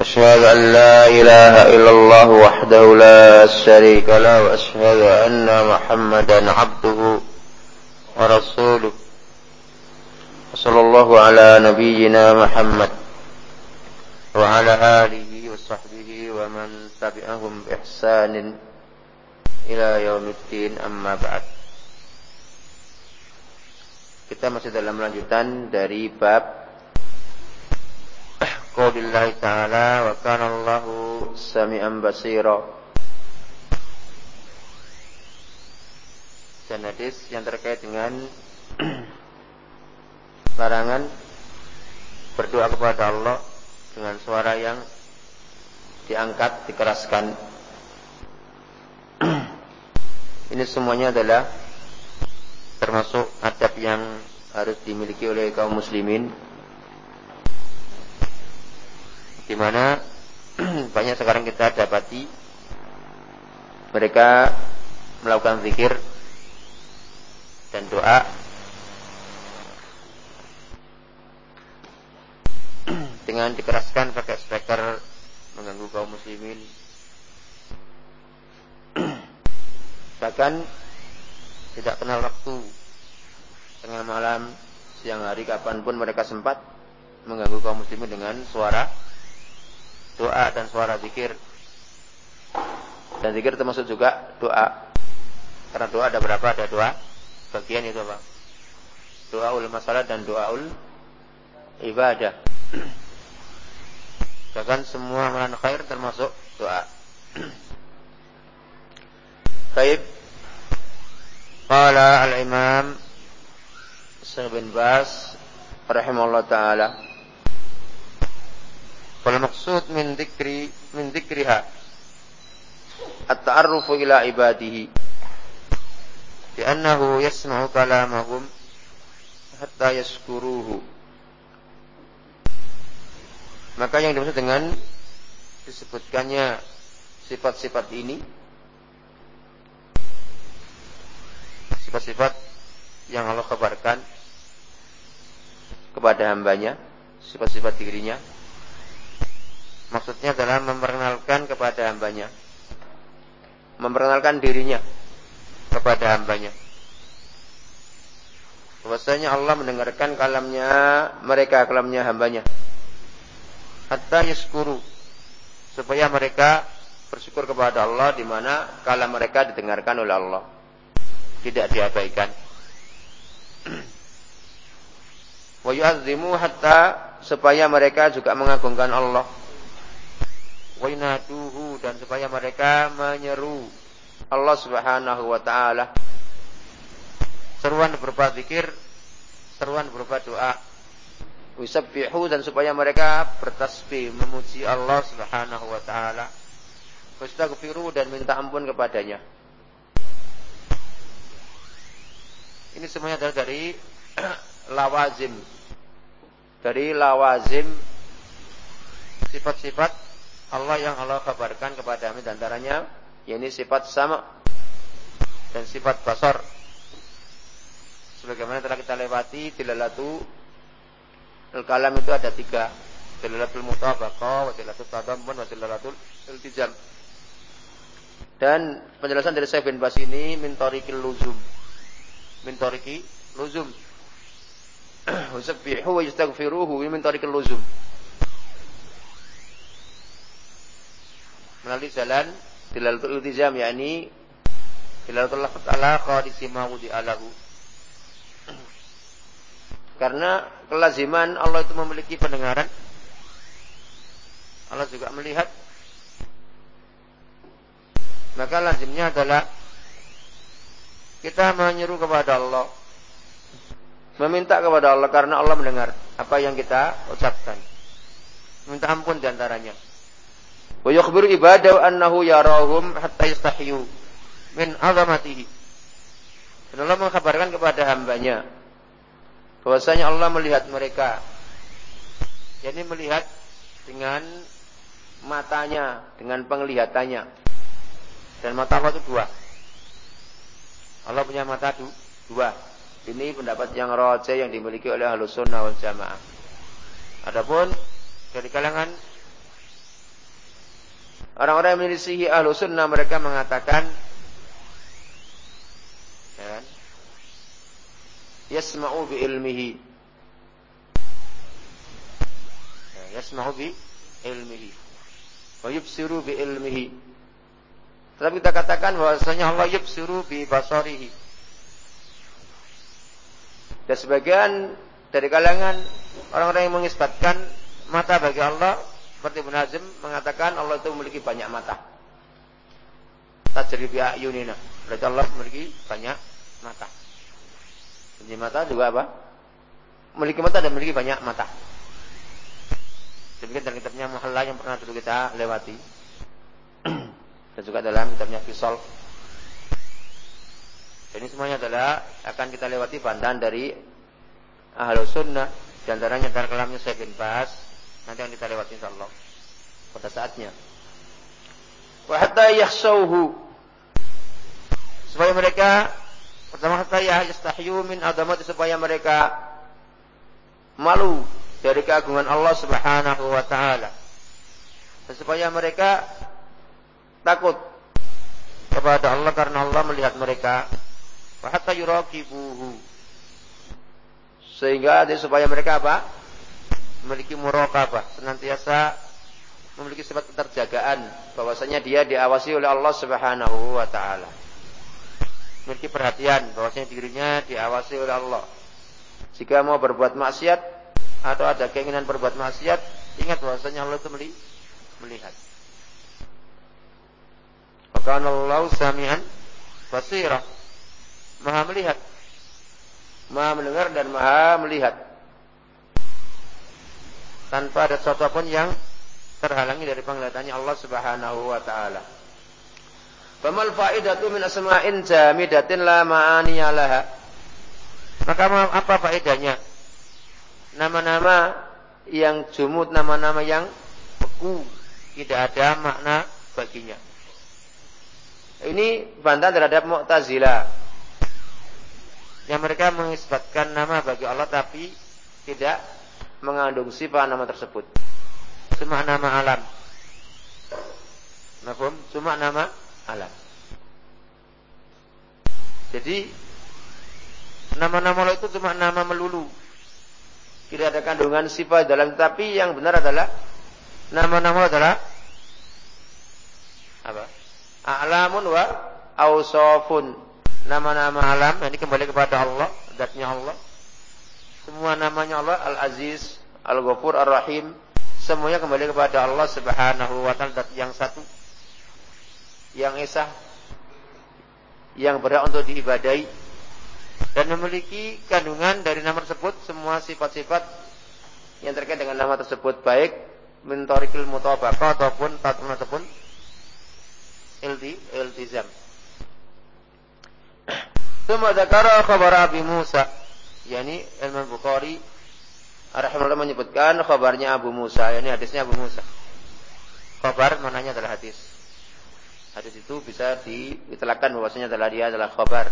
أشهد أن لا إله إلا الله وحده لا شريك له وأشهد أن محمدا عبده ورسوله. وصلى الله على نبينا محمد وعلى آله وصحبه ومن تبعهم بإحسان إلى يوم الدين أما بعد. Kita masih dalam lanjutan dari bab qaulillahi ta'ala wa kana Allahu sami'an basira. Dan hadis yang terkait dengan larangan berdoa kepada Allah dengan suara yang diangkat, dikeraskan. Ini semuanya adalah termasuk adab yang harus dimiliki oleh kaum muslimin di mana banyak sekarang kita dapati mereka melakukan zikir dan doa. Dengan dikeraskan pakai speaker mengganggu kaum muslimin. Bahkan tidak kenal waktu tengah malam siang hari kapan pun mereka sempat mengganggu kaum muslimin dengan suara doa dan suara zikir. Dan zikir termasuk juga doa. Karena doa ada berapa? Ada dua bagian itu Pak. Doa ul masalah dan doa ul ibadah. Bahkan semua amalan khair termasuk doa. Baik. Qala al-Imam Syekh bin Bas rahimahullah taala Wal maksud min dzikri min dzikriha at-ta'arrufu ila ibadihi. Li'annahu yasma'u kalamahum hatta yaskuruhu. Maka yang dimaksud dengan disebutkannya sifat-sifat ini sifat-sifat yang Allah kabarkan kepada hambanya sifat-sifat dirinya Maksudnya adalah memperkenalkan kepada hambanya. Memperkenalkan dirinya kepada hambanya. Bahwasanya Allah mendengarkan kalamnya mereka, kalamnya hambanya. Hatta yaskuru. Supaya mereka bersyukur kepada Allah di mana kalam mereka didengarkan oleh Allah. Tidak diabaikan. Wa hatta supaya mereka juga mengagungkan Allah wainaduhu dan supaya mereka menyeru Allah Subhanahu wa taala. Seruan berupa zikir, seruan berupa doa. Wisabbihu dan supaya mereka bertasbih memuji Allah Subhanahu wa taala. Wastaghfiru dan minta ampun kepadanya. Ini semuanya adalah dari lawazim. Dari lawazim sifat-sifat Allah yang Allah kabarkan kepada kami antaranya yakni sifat sama dan sifat basar. Sebagaimana telah kita lewati dilalatu al-kalam itu ada tiga. Dilalatul mutabaqah, wa dilalatul tadammun, wa dilalatul iltizam. Dan penjelasan dari Syekh bin Bas ini min tariqil luzum. Min tariqi luzum. Usabbihu wa yastaghfiruhu min tariqil luzum. Melalui jalan dilalatul iltizam yakni dilalatul lafaz ala qadisi mawudi alahu karena kelaziman Allah itu memiliki pendengaran Allah juga melihat. Maka lazimnya adalah kita menyeru kepada Allah meminta kepada Allah karena Allah mendengar apa yang kita ucapkan. Minta ampun di antaranya Wa yukhbiru ibadahu annahu yarahum hatta yastahyu min azamatihi. Dan Allah mengkabarkan kepada hambanya bahwasanya Allah melihat mereka. Jadi melihat dengan matanya, dengan penglihatannya. Dan mata Allah itu dua. Allah punya mata dua. Ini pendapat yang roja yang dimiliki oleh Ahlus Sunnah wal Jamaah. Adapun dari kalangan orang-orang yang menyelisihi Ahlus Sunnah mereka mengatakan ya, yasma'u bi ilmihi. Ya, yasma'u bi ilmihi. Wa yubsiru bi ilmihi. Tetapi kita katakan bahwasanya Allah yubsiru bi basarihi. Dan sebagian dari kalangan orang-orang yang mengisbatkan mata bagi Allah seperti Ibn Hazm mengatakan Allah itu memiliki banyak mata. Tajri bi ayunina. Berarti Allah memiliki banyak mata. Jadi mata juga apa? Memiliki mata dan memiliki banyak mata. Demikian dalam kitabnya Muhalla yang pernah dulu kita lewati. dan juga dalam kitabnya Fisol. Ini semuanya adalah akan kita lewati bantahan dari Ahlu Sunnah. Di antaranya dari kalamnya saya bin Bas. Nanti akan kita lewati insyaAllah. Pada saatnya. Wa hatta. Supaya mereka Pertama saya yastahyu min adamati supaya mereka malu dari keagungan Allah Subhanahu wa taala. Supaya mereka takut kepada Allah karena Allah melihat mereka. Wa hatta yuraqibuhu. Sehingga supaya mereka apa? Memiliki muraqabah, senantiasa memiliki sifat keterjagaan bahwasanya dia diawasi oleh Allah Subhanahu wa taala memiliki perhatian bahwasanya dirinya diawasi oleh Allah. Jika mau berbuat maksiat atau ada keinginan berbuat maksiat, ingat bahwasanya Allah itu melihat. Maka Allah samian basira. Maha melihat. Maha mendengar dan maha melihat. Tanpa ada sesuatu pun yang terhalangi dari penglihatannya Allah Subhanahu wa taala. Famal faidatu min asma'in jamidatin la ma'aniya laha. Maka apa faedahnya? Nama-nama yang jumud, nama-nama yang beku, tidak ada makna baginya. Ini bantahan terhadap Mu'tazilah. Yang mereka mengisbatkan nama bagi Allah tapi tidak mengandung sifat nama tersebut. Cuma nama alam. Nafum? Cuma nama alam. Jadi nama-nama Allah itu cuma nama melulu. Tidak ada kandungan sifat dalam tapi yang benar adalah nama-nama adalah apa? A'lamun wa ausofun. Nama-nama alam ini kembali kepada Allah, zatnya Allah. Semua namanya Allah Al-Aziz, Al-Ghafur, Ar-Rahim, semuanya kembali kepada Allah Subhanahu wa taala. Yang satu yang esah yang berhak untuk diibadai dan memiliki kandungan dari nama tersebut semua sifat-sifat yang terkait dengan nama tersebut baik mentorikil mutabaqah ataupun tatun ataupun ilti iltizam. Dzakara khabar Abi Musa, yakni Imam Bukhari rahimahullah menyebutkan khabarnya Abu Musa, yakni hadisnya Abu Musa. Khabar mananya adalah hadis. Hadis itu bisa diitlakan bahwasanya adalah dia adalah khabar.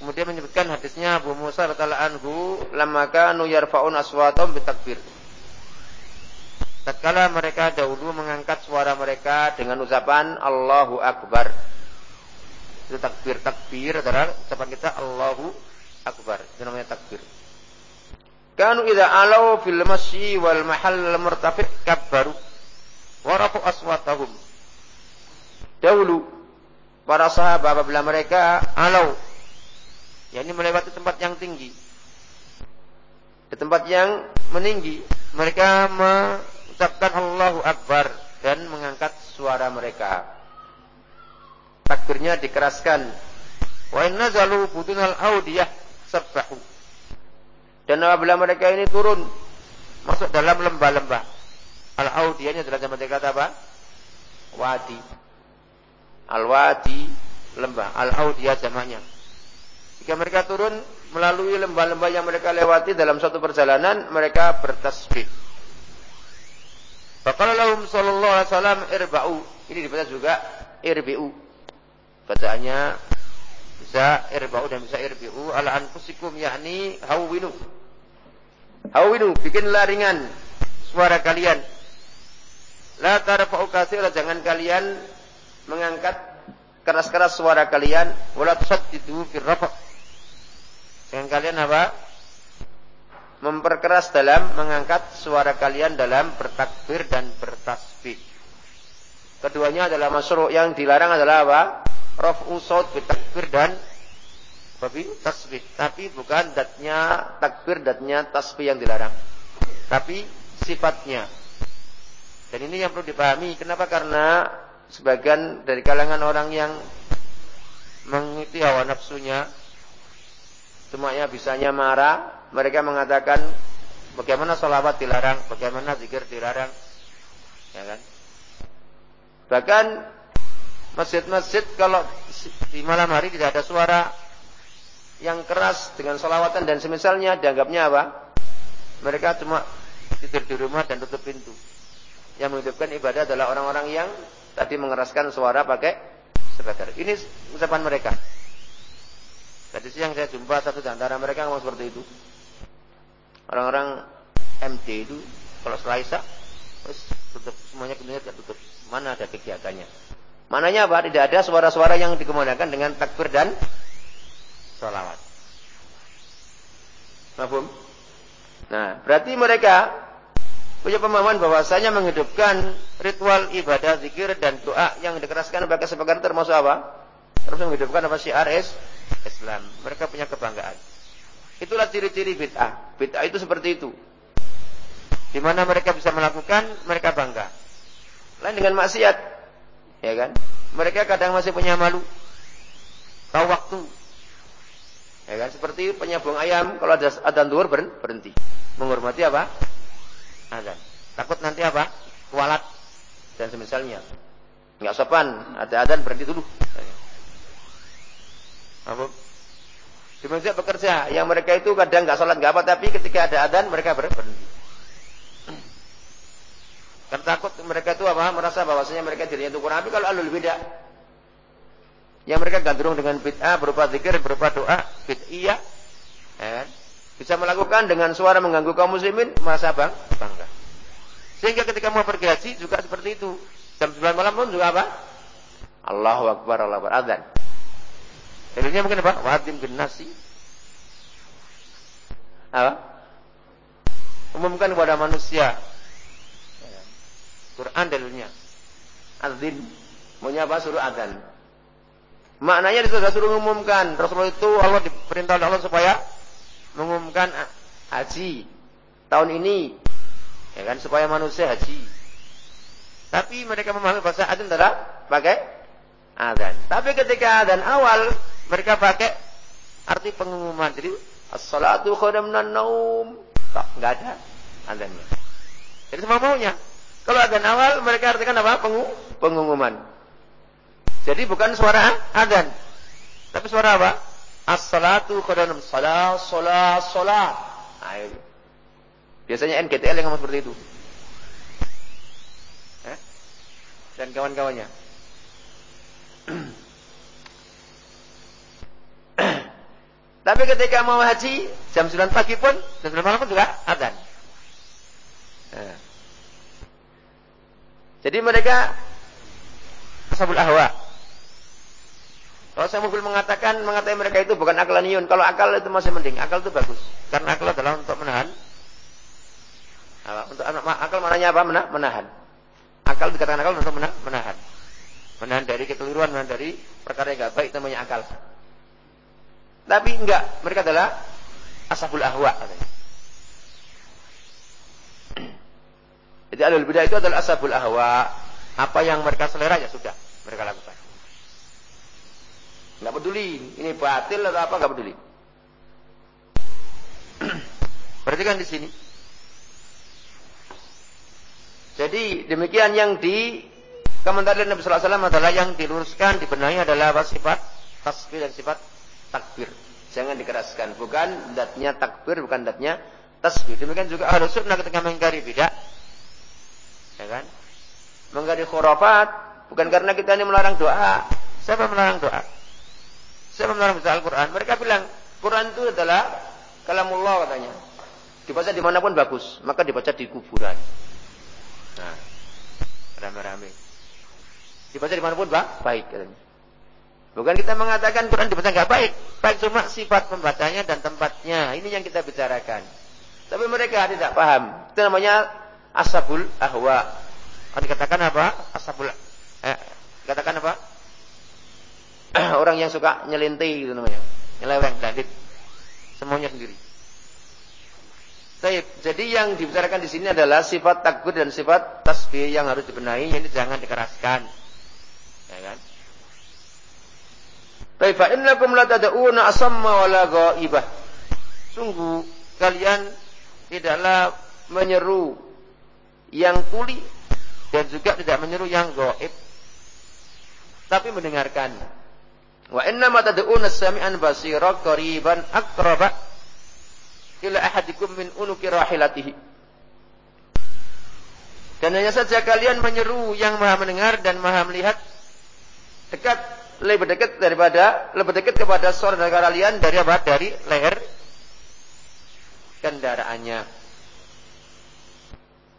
Kemudian menyebutkan hadisnya Abu Musa radhiyallahu anhu, "Lamma kanu yarfa'un aswatum bitakbir." Tatkala mereka dahulu mengangkat suara mereka dengan ucapan Allahu Akbar. Itu takbir. Takbir adalah ucapan kita Allahu Akbar. Itu namanya takbir. Kanu idza alau fil masyi wal mahal murtafi kabbaru warafu aswatahum. Dahulu para sahabat apabila mereka alau yakni melewati tempat yang tinggi di tempat yang meninggi mereka mengucapkan Allahu Akbar dan mengangkat suara mereka takbirnya dikeraskan wa inna zalu budunal audiyah sabbahu dan apabila mereka ini turun masuk dalam lembah-lembah Al-Audiyah ini adalah jamak kata apa? Wadi. Al-Wadi lembah. Al-Audiyah jamaknya. Jika mereka turun melalui lembah-lembah yang mereka lewati dalam suatu perjalanan, mereka bertasbih. Faqala lahum sallallahu alaihi wasallam irba'u. Ini dibaca juga irbi'u. Bacaannya bisa irba'u dan bisa irbi'u ala anfusikum yakni hawwinu. Hawwinu, bikinlah ringan suara kalian. La tarfa'u jangan kalian mengangkat keras-keras suara kalian wala tusaddidu fir rafa' Jangan kalian apa? Memperkeras dalam mengangkat suara kalian dalam bertakbir dan bertasbih. Keduanya adalah masuk yang dilarang adalah apa? Raf'u saut bertakbir dan babi tasbih. Tapi bukan datnya takbir datnya tasbih yang dilarang. Tapi sifatnya. Dan ini yang perlu dipahami. Kenapa? Karena sebagian dari kalangan orang yang mengikuti hawa nafsunya semuanya bisanya marah, mereka mengatakan bagaimana salawat dilarang, bagaimana zikir dilarang. Ya kan? Bahkan masjid-masjid kalau di malam hari tidak ada suara yang keras dengan salawatan dan semisalnya dianggapnya apa? Mereka cuma tidur di rumah dan tutup pintu. Yang menghidupkan ibadah adalah orang-orang yang tadi mengeraskan suara pakai sebatar. Ini ucapan mereka. Tadi siang saya jumpa satu di antara mereka ngomong seperti itu. Orang-orang MD itu kalau setelah Isya terus tutup semuanya kemudian tutup. Mana ada kegiatannya? Mananya apa? Tidak ada suara-suara yang dikemudiakan dengan takbir dan salawat. Mahfum? Nah, berarti mereka punya pemahaman bahwasanya menghidupkan ritual ibadah, zikir dan doa yang dikeraskan bagi sebagian termasuk apa? Terus menghidupkan apa syiar is Islam. Mereka punya kebanggaan. Itulah ciri-ciri bid'ah. Bid'ah itu seperti itu. Di mana mereka bisa melakukan, mereka bangga. Lain dengan maksiat. Ya kan? Mereka kadang masih punya malu. Tahu waktu. Ya kan? Seperti penyambung ayam kalau ada adzan duhur berhenti. Menghormati apa? Adzan. Takut nanti apa? Kualat dan semisalnya. Enggak sopan, ada adzan berhenti dulu. Apa? Di bekerja, yang mereka itu kadang nggak sholat nggak apa, tapi ketika ada adan mereka berhenti. Karena takut mereka itu apa? Merasa bahwasanya mereka dirinya itu kurang. Tapi kalau alul beda, yang mereka gandrung dengan bid'ah berupa zikir, berupa doa, bid'iyah, ya kan? Bisa melakukan dengan suara mengganggu kaum muslimin, merasa bang, bangga. Sehingga ketika mau pergi haji juga seperti itu. Jam 9 malam pun juga apa? Allahu Akbar, Allahu Akbar, adzan. Dalilnya mungkin apa? Wadim bin nasi. Apa? Umumkan kepada manusia. Quran dalilnya. Adzin. Maunya apa? Suruh adzan. Maknanya sudah suruh mengumumkan. Rasulullah itu Allah diperintah oleh Allah supaya mengumumkan haji tahun ini. Ya kan? Supaya manusia haji. Tapi mereka memahami bahasa adzan adalah pakai adzan. Tapi ketika adzan awal mereka pakai arti pengumuman. Jadi as-salatu khairum naum. Tak, enggak ada azannya. Jadi semua maunya. Kalau azan awal mereka artikan apa? Pengu pengumuman. Jadi bukan suara azan. Tapi suara apa? As-salatu khairum salat salat salat. Nah, Biasanya NKTL yang ngomong seperti itu. Eh? Dan kawan-kawannya. Tapi ketika mau haji, jam 9 pagi pun, jam 9 malam pun juga adzan. Nah. Jadi mereka ashabul ahwa. Kalau saya mobil mengatakan mengatakan mereka itu bukan akalaniun. Kalau akal itu masih mending, akal itu bagus. Karena akal adalah untuk menahan. Untuk akal maknanya apa? Menahan. Akal dikatakan akal untuk menahan. Menahan dari kekeliruan, menahan dari perkara yang tidak baik namanya akal. Tapi enggak, mereka adalah ashabul ahwa Jadi alul bidah itu adalah ashabul ahwa. Apa yang mereka selera ya sudah mereka lakukan. Enggak peduli ini batil atau apa enggak peduli. Perhatikan di sini. Jadi demikian yang di komentar Nabi Sallallahu Alaihi Wasallam adalah yang diluruskan, dibenahi adalah apa sifat tasbih dan sifat takbir. Jangan dikeraskan. Bukan datnya takbir, bukan datnya tasbih. Demikian juga ahlu sunnah ketika mengingkari bidah. Ya kan? Mengingkari khurafat. Bukan karena kita ini melarang doa. Siapa melarang doa? Siapa melarang baca Al-Quran? Mereka bilang, Quran itu adalah kalamullah katanya. Dibaca di mana pun bagus. Maka dibaca di kuburan. Nah, rame-rame. Dibaca di mana pun bah, baik katanya. Bukan kita mengatakan Quran dibaca nggak baik. Baik cuma sifat pembacanya dan tempatnya. Ini yang kita bicarakan. Tapi mereka tidak paham. Itu namanya asabul ahwa. Kalau dikatakan apa? Asabul eh, katakan apa? Orang yang suka nyelinti gitu namanya. Nyeleweng, dandit. Semuanya sendiri. Baik, jadi yang dibicarakan di sini adalah sifat takbir dan sifat tasbih yang harus dibenahi, ini jangan dikeraskan. Ya kan? Fa innakum la tad'una asamma wala ghaibah. Sungguh kalian tidaklah menyeru yang tuli dan juga tidak menyeru yang gaib. Tapi mendengarkan. Wa inna ma tad'una sami'an basira qariban aqraba ila ahadikum min unuki rahilatihi. Dan hanya saja kalian menyeru yang maha mendengar dan maha melihat dekat lebih dekat daripada lebih dekat kepada saudara kalian dari apa? Dari leher kendaraannya.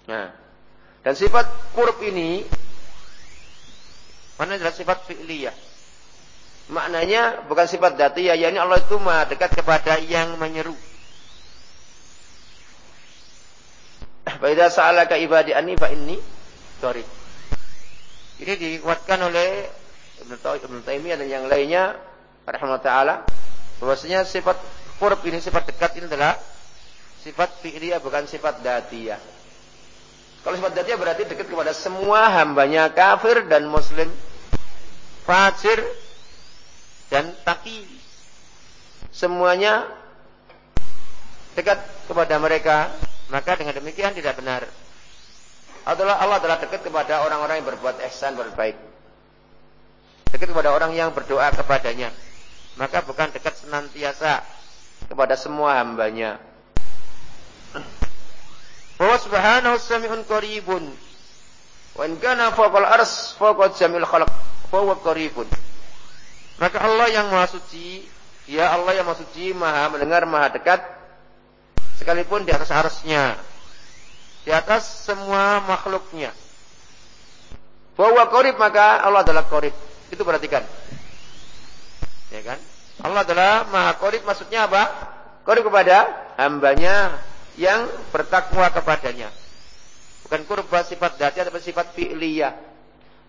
Nah, dan sifat kurb ini mana adalah sifat fi'liyah. Maknanya bukan sifat datiyah, yakni Allah itu maha dekat kepada yang menyeru. Faida sa'alaka ibadi anni fa inni qarib. Ini dikuatkan oleh Ibnu Taimiyah dan yang lainnya rahimahullah taala bahwasanya sifat qurb ini sifat dekat ini adalah sifat fi'liyah bukan sifat datiyah. Kalau sifat datiyah berarti dekat kepada semua hambanya kafir dan muslim, fajir dan taki. Semuanya dekat kepada mereka maka dengan demikian tidak benar. Adalah Allah adalah dekat kepada orang-orang yang berbuat ihsan berbaik. Dekat kepada orang yang berdoa kepadanya. Maka bukan dekat senantiasa kepada semua hambanya. Bahwa subhanahu sami'un qaribun. Wa in kana fawqal ars fawqa jamil khalq. Fahuwa qaribun. Maka Allah yang Maha Suci, ya Allah yang Maha Suci, Maha mendengar, Maha dekat sekalipun di atas arasnya di atas semua makhluknya bahwa korib maka Allah adalah korib itu perhatikan ya kan Allah adalah maha korib maksudnya apa korib kepada hambanya yang bertakwa kepadanya bukan kurba sifat dati atau sifat fi'liyah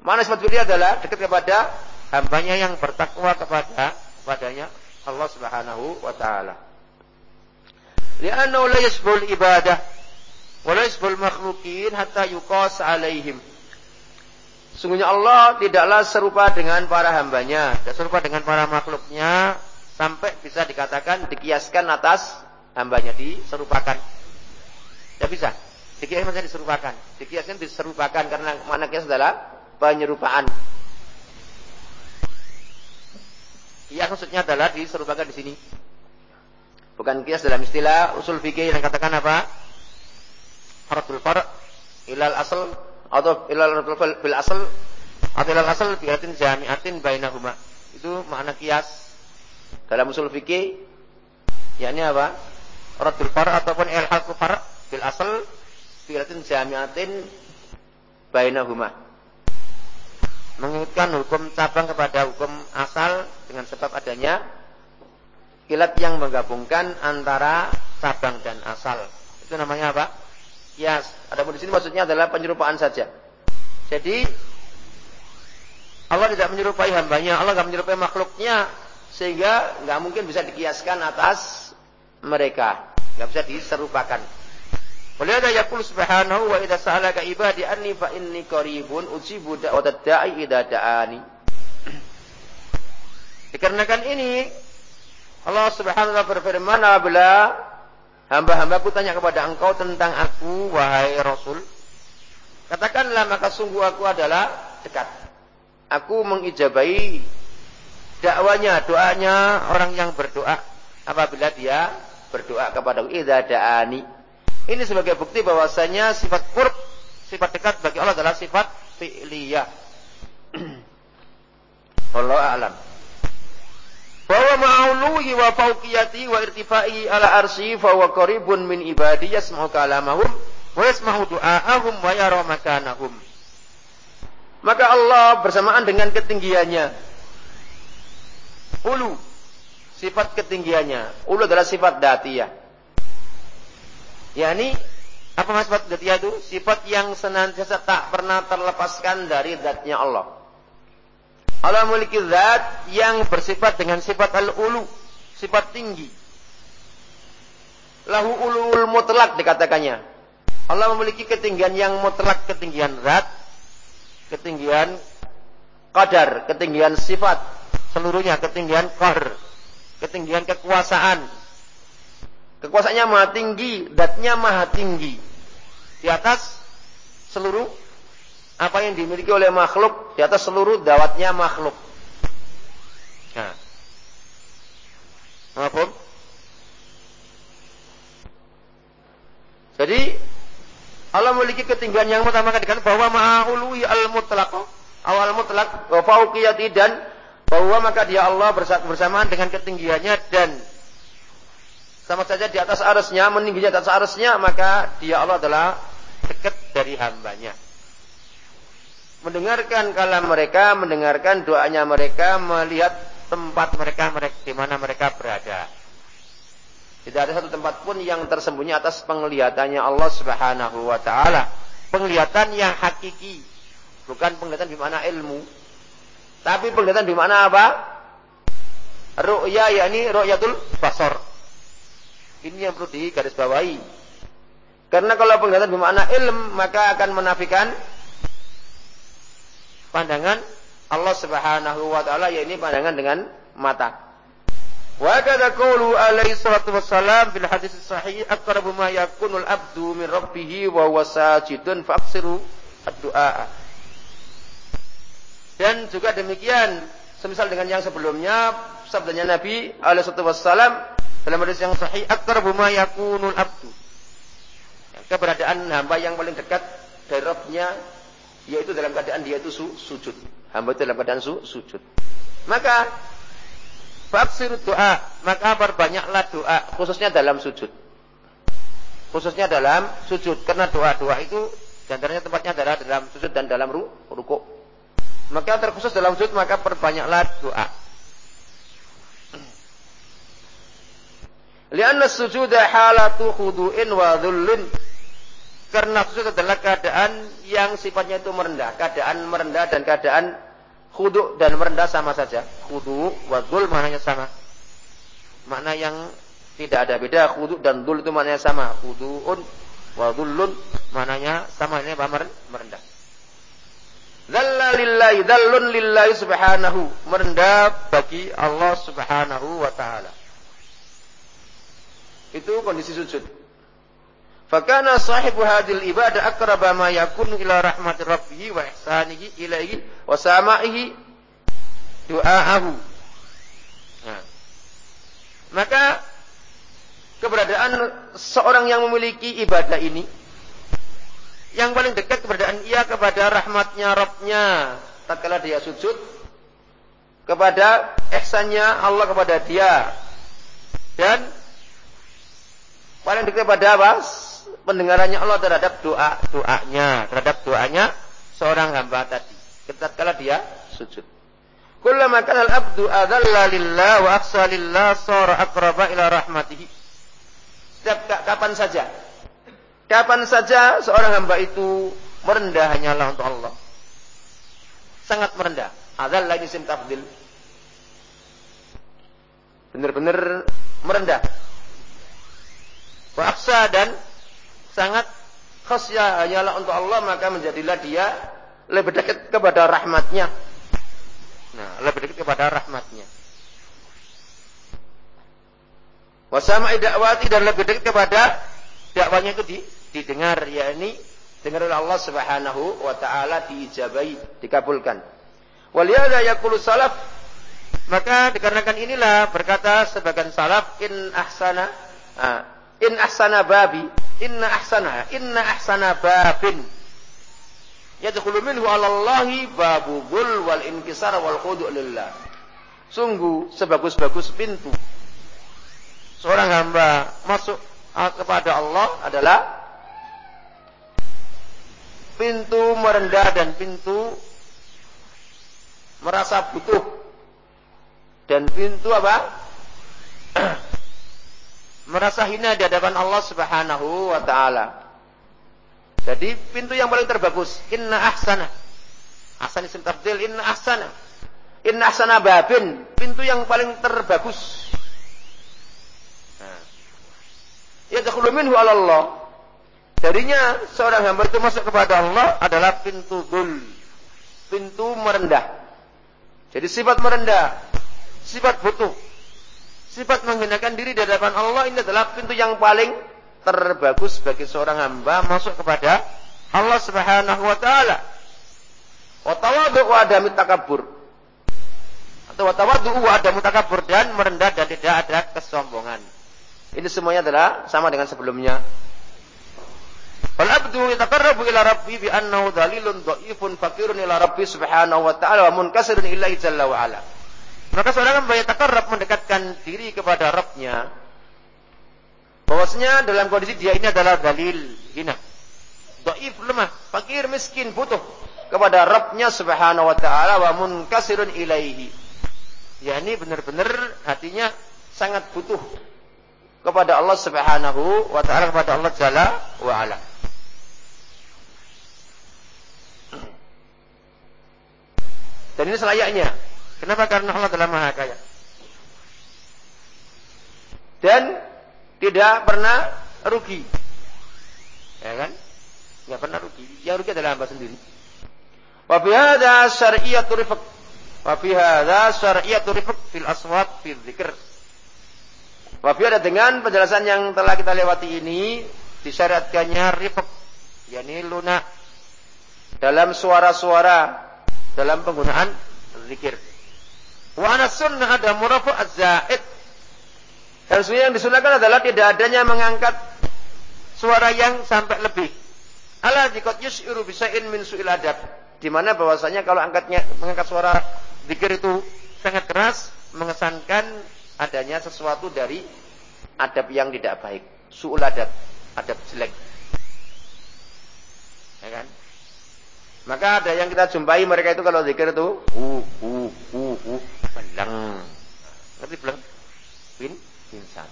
mana sifat fi'liyah adalah dekat kepada hambanya yang bertakwa kepada kepadanya Allah subhanahu wa ta'ala Li'annahu la yasbul ibadah wa la yasbul makhlukin hatta yuqas alaihim. Sungguhnya Allah tidaklah serupa dengan para hambanya, tidak serupa dengan para makhluknya sampai bisa dikatakan dikiaskan atas hambanya diserupakan. Tidak bisa. Dikiaskan diserupakan. Dikiaskan diserupakan karena mana kias adalah penyerupaan. Iya maksudnya adalah diserupakan di sini. Bukan kias dalam istilah usul fikih yang katakan apa? Haratul far' ilal asal atau ilal fil asal atau ilal asal biatin jami'atin bainahuma. Itu makna kias dalam usul fikih yakni apa? Radul far' ataupun il halku far' fil asal biatin jami'atin bainahuma. Mengikutkan hukum cabang kepada hukum asal dengan sebab adanya kilat yang menggabungkan antara cabang dan asal. Itu namanya apa? Kias. Adapun di sini maksudnya adalah penyerupaan saja. Jadi Allah tidak menyerupai hambanya, Allah tidak menyerupai makhluknya, sehingga nggak mungkin bisa dikiaskan atas mereka, nggak bisa diserupakan. Walihada yaqul subhanahu wa idza sa'alaka ibadi anni fa inni qaribun ujibu da'watad da'i idza da'ani. Dikarenakan ini Allah Subhanahu wa taala berfirman, "Apabila hamba-hambaku tanya kepada engkau tentang aku, wahai Rasul, Katakanlah maka sungguh aku adalah dekat. Aku mengijabai dakwanya, doanya orang yang berdoa apabila dia berdoa kepada idza da'ani. Ini sebagai bukti bahwasanya sifat qurb, sifat dekat bagi Allah adalah sifat fi'liyah. Allah a'lam. Bahwa ma'uluhi wa fauqiyati wa irtifai ala arsi fa huwa qaribun min ibadi yasma'u kalamahum wa yasma'u du'aahum wa yara makanahum. Maka Allah bersamaan dengan ketinggiannya. Ulu. Sifat ketinggiannya. Ulu adalah sifat datiyah. Yani, apa maksud sifat datiyah itu? Sifat yang senantiasa tak pernah terlepaskan dari zatnya Allah. Allah memiliki zat yang bersifat dengan sifat al-ulu. Sifat tinggi. Lahu ulul mutlak dikatakannya. Allah memiliki ketinggian yang mutlak, ketinggian zat ketinggian kadar, ketinggian sifat, seluruhnya ketinggian qar, ketinggian kekuasaan. Kekuasaannya maha tinggi, datnya maha tinggi. Di atas seluruh apa yang dimiliki oleh makhluk, di atas seluruh dawatnya makhluk. Nah. Jadi Allah memiliki ketinggian yang pertama katakan bahwa ma'ului al-mutlaq awal mutlak wa fauqiyati dan bahwa maka dia Allah bersamaan dengan ketinggiannya dan sama saja di atas arasnya, meningginya di atas arasnya, maka dia Allah adalah dekat dari hambanya. Mendengarkan kalam mereka, mendengarkan doanya mereka, melihat tempat mereka, mereka di mana mereka berada. Tidak ada satu tempat pun yang tersembunyi atas penglihatannya Allah Subhanahu wa taala. Penglihatan yang hakiki, bukan penglihatan di mana ilmu. Tapi penglihatan di mana apa? Ru'ya yakni ru'yatul basar. Ini yang perlu digarisbawahi. Karena kalau penglihatan di mana ilm, maka akan menafikan pandangan Allah Subhanahu wa taala yakni pandangan dengan mata. Wa kada qawlu alaihi salatu wassalam bil hadis sahih aqrabu ma yakunul abdu min rabbih wa huwa sajidun faqsiru ad-du'a. Dan juga demikian semisal dengan yang sebelumnya sabdanya Nabi alaihi salatu wassalam dalam hadis yang sahih aqrabu ma yakunul abdu. Keberadaan hamba yang paling dekat dari Rabbnya yaitu dalam keadaan dia itu su sujud. Hamba itu dalam keadaan su sujud. Maka Faksir doa, maka perbanyaklah doa, khususnya dalam sujud. Khususnya dalam sujud, karena doa-doa itu di antaranya tempatnya adalah dalam sujud dan dalam ru, ruku. Maka terkhusus dalam sujud, maka perbanyaklah doa. Lianna sujuda halatu khudu'in wa dhullin. Karena sujud adalah keadaan yang sifatnya itu merendah. Keadaan merendah dan keadaan Khudu dan merendah sama saja. Khudu wa dhul maknanya sama. Makna yang tidak ada beda. Khudu dan dhul itu maknanya sama. Khudu'un wa dhullun maknanya sama. Ini apa? Merendah. Dhalla lillahi, dhallun lillahi subhanahu. Merendah bagi Allah subhanahu wa ta'ala. Itu kondisi sujud. Fakana sahibu hadil ibadah akraba ma yakunu ila rahmati rabbih wa ihsanihi ilaihi wa sama'ihi du'aahu. Nah. Maka keberadaan seorang yang memiliki ibadah ini yang paling dekat keberadaan ia kepada rahmatnya Rabbnya tatkala dia sujud kepada ihsannya Allah kepada dia dan paling dekat kepada apa? pendengarannya Allah terhadap doa doanya, terhadap doanya seorang hamba tadi. Ketika dia sujud. Kullama kana al-abdu adalla lillah wa aqsa lillah sara aqraba ila rahmatihi. Setiap kapan saja kapan saja seorang hamba itu merendah hanyalah untuk Allah. Sangat merendah. Adalla isim tafdil. Benar-benar merendah. Wa aqsa dan sangat khasya hanyalah untuk Allah maka menjadilah dia lebih dekat kepada rahmatnya. Nah, lebih dekat kepada rahmatnya. Wasama dakwati dan lebih dekat kepada dakwanya itu didengar yakni dengar oleh Allah Subhanahu wa taala diijabai, dikabulkan. Waliyada yaqulu salaf maka dikarenakan inilah berkata sebagian salaf in ahsana ah, in ahsana babi inna ahsana inna ahsana babin. Yadkhulu minhu 'ala Allahi babu bul wal inkisar wal khudu' lillah. Sungguh sebagus-bagus pintu. Seorang hamba masuk kepada Allah adalah pintu merendah dan pintu merasa butuh. Dan pintu apa? merasa hina di hadapan Allah Subhanahu wa taala. Jadi pintu yang paling terbagus, inna ahsana. Ahsan isim tabdil, inna ahsana. Inna ahsana babin, pintu yang paling terbagus. Ya dakhulu minhu Allah. Darinya seorang hamba itu masuk kepada Allah adalah pintu dul. Pintu merendah. Jadi sifat merendah, sifat butuh, sifat menghinakan diri di hadapan Allah ini adalah pintu yang paling terbagus bagi seorang hamba masuk kepada Allah Subhanahu wa taala. Wa tawadhu wa adamu takabbur. Atau wa tawadhu wa adamu takabbur dan merendah dan tidak ada kesombongan. Ini semuanya adalah sama dengan sebelumnya. Wal abdu yataqarrabu ila rabbi bi annahu dalilun dhaifun fakirun ila rabbi subhanahu wa ta'ala wa munkasirun illahi jalla wa ala. Maka hamba yataqarrab mendekatkan diri kepada Rabbnya bahwasanya dalam kondisi dia ini adalah dalil hina. Dhaif lemah, fakir, miskin, butuh kepada Rabbnya subhanahu wa ta'ala wa munkasirun ilaihi. Ya ini benar-benar hatinya sangat butuh kepada Allah subhanahu wa ta'ala kepada Allah jalla wa ala. Dan ini selayaknya. Kenapa? Karena Allah adalah maha kaya. Dan tidak pernah rugi. Ya kan? Tidak pernah rugi. Yang rugi adalah hamba sendiri. Wa fi hadza syar'iyyatu rifq. Wa fi hadza syar'iyyatu rifq fil aswat fil dzikr. Wa dengan penjelasan yang telah kita lewati ini disyariatkannya rifq, yakni lunak dalam suara-suara dalam penggunaan zikir. Wa sunnah ada murafa az-zaid. Dan yang disunahkan adalah tidak adanya mengangkat suara yang sampai lebih. Ala jikot yus'iru bisa'in min su'il adab. Di mana bahwasanya kalau angkatnya mengangkat suara zikir itu sangat keras, mengesankan adanya sesuatu dari adab yang tidak baik. Su'ul adab, adab jelek. Ya kan? Maka ada yang kita jumpai mereka itu kalau zikir itu hu hu hu hu belang. Ngerti belang? Pin pingsan.